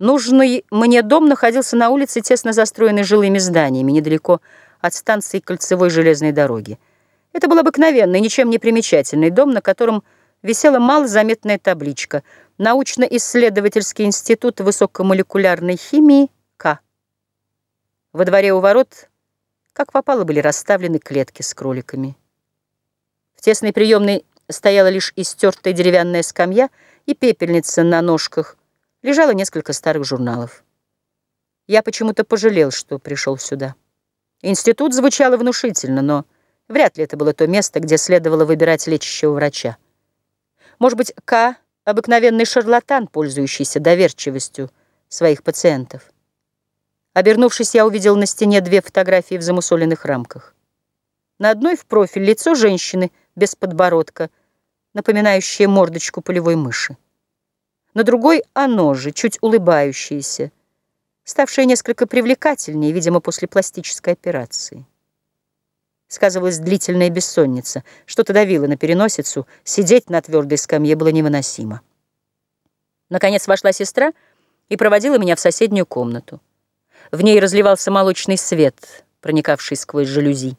Нужный мне дом находился на улице, тесно застроенной жилыми зданиями, недалеко от станции кольцевой железной дороги. Это был обыкновенный, ничем не примечательный дом, на котором висела малозаметная табличка «Научно-исследовательский институт высокомолекулярной химии К». Во дворе у ворот, как попало, были расставлены клетки с кроликами. В тесной приемной стояла лишь истертая деревянная скамья и пепельница на ножках – лежало несколько старых журналов. Я почему-то пожалел, что пришел сюда. Институт звучало внушительно, но вряд ли это было то место, где следовало выбирать лечащего врача. Может быть, К — обыкновенный шарлатан, пользующийся доверчивостью своих пациентов. Обернувшись, я увидел на стене две фотографии в замусоленных рамках. На одной в профиль лицо женщины без подбородка, напоминающее мордочку полевой мыши на другой — оно же, чуть улыбающееся, ставшее несколько привлекательнее, видимо, после пластической операции. Сказывалась длительная бессонница, что-то давило на переносицу, сидеть на твердой скамье было невыносимо. Наконец вошла сестра и проводила меня в соседнюю комнату. В ней разливался молочный свет, проникавший сквозь жалюзи.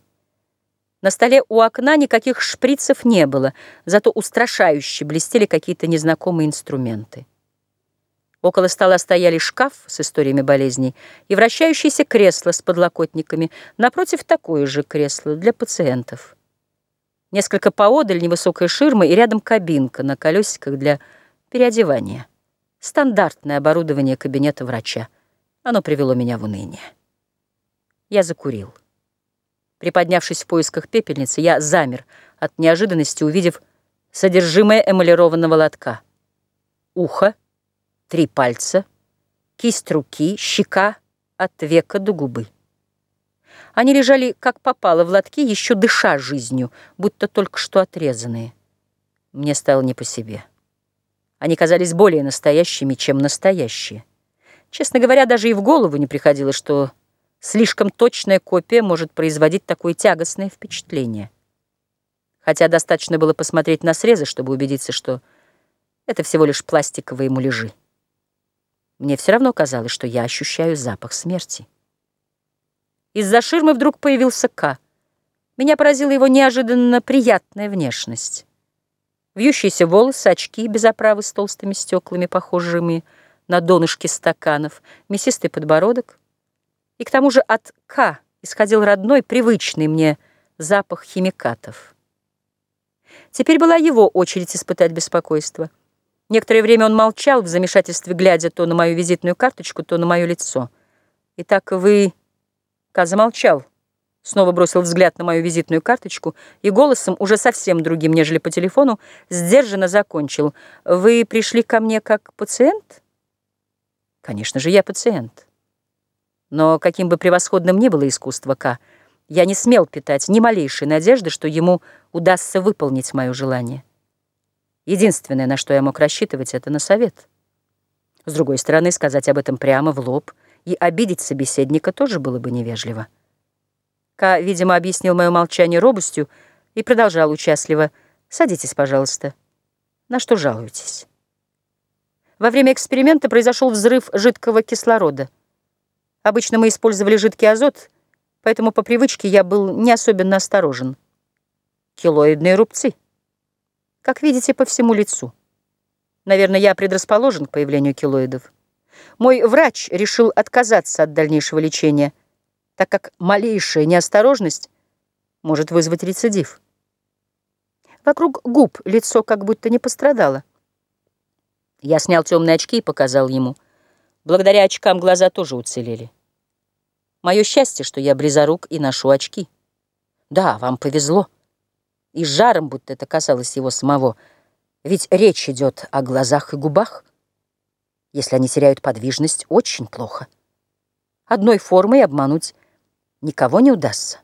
На столе у окна никаких шприцев не было, зато устрашающе блестели какие-то незнакомые инструменты. Около стола стояли шкаф с историями болезней и вращающееся кресло с подлокотниками, напротив такое же кресло для пациентов. Несколько поодаль невысокая ширма и рядом кабинка на колесиках для переодевания. Стандартное оборудование кабинета врача. Оно привело меня в уныние. Я закурил. Приподнявшись в поисках пепельницы, я замер от неожиданности, увидев содержимое эмалированного лотка. Ухо, три пальца, кисть руки, щека от века до губы. Они лежали, как попало, в лотке, еще дыша жизнью, будто только что отрезанные. Мне стало не по себе. Они казались более настоящими, чем настоящие. Честно говоря, даже и в голову не приходило, что Слишком точная копия может производить такое тягостное впечатление. Хотя достаточно было посмотреть на срезы, чтобы убедиться, что это всего лишь пластиковые муляжи. Мне все равно казалось, что я ощущаю запах смерти. Из-за ширмы вдруг появился К. Меня поразила его неожиданно приятная внешность. Вьющиеся волосы, очки без оправы с толстыми стеклами, похожими на донышки стаканов, мясистый подбородок — и к тому же от К исходил родной, привычный мне запах химикатов. Теперь была его очередь испытать беспокойство. Некоторое время он молчал в замешательстве, глядя то на мою визитную карточку, то на мое лицо. «Итак, вы...» Ка замолчал, снова бросил взгляд на мою визитную карточку и голосом, уже совсем другим, нежели по телефону, сдержанно закончил. «Вы пришли ко мне как пациент?» «Конечно же, я пациент». Но каким бы превосходным ни было искусство К, я не смел питать ни малейшей надежды, что ему удастся выполнить мое желание. Единственное, на что я мог рассчитывать, это на совет. С другой стороны, сказать об этом прямо в лоб и обидеть собеседника тоже было бы невежливо. К, видимо, объяснил мое молчание робостью и продолжал участливо. «Садитесь, пожалуйста. На что жалуетесь?» Во время эксперимента произошел взрыв жидкого кислорода. Обычно мы использовали жидкий азот, поэтому по привычке я был не особенно осторожен. Килоидные рубцы. Как видите, по всему лицу. Наверное, я предрасположен к появлению килоидов. Мой врач решил отказаться от дальнейшего лечения, так как малейшая неосторожность может вызвать рецидив. Вокруг губ лицо как будто не пострадало. Я снял темные очки и показал ему. Благодаря очкам глаза тоже уцелели. Мое счастье, что я близорук и ношу очки. Да, вам повезло. И жаром, будто это касалось его самого. Ведь речь идет о глазах и губах. Если они теряют подвижность, очень плохо. Одной формой обмануть никого не удастся.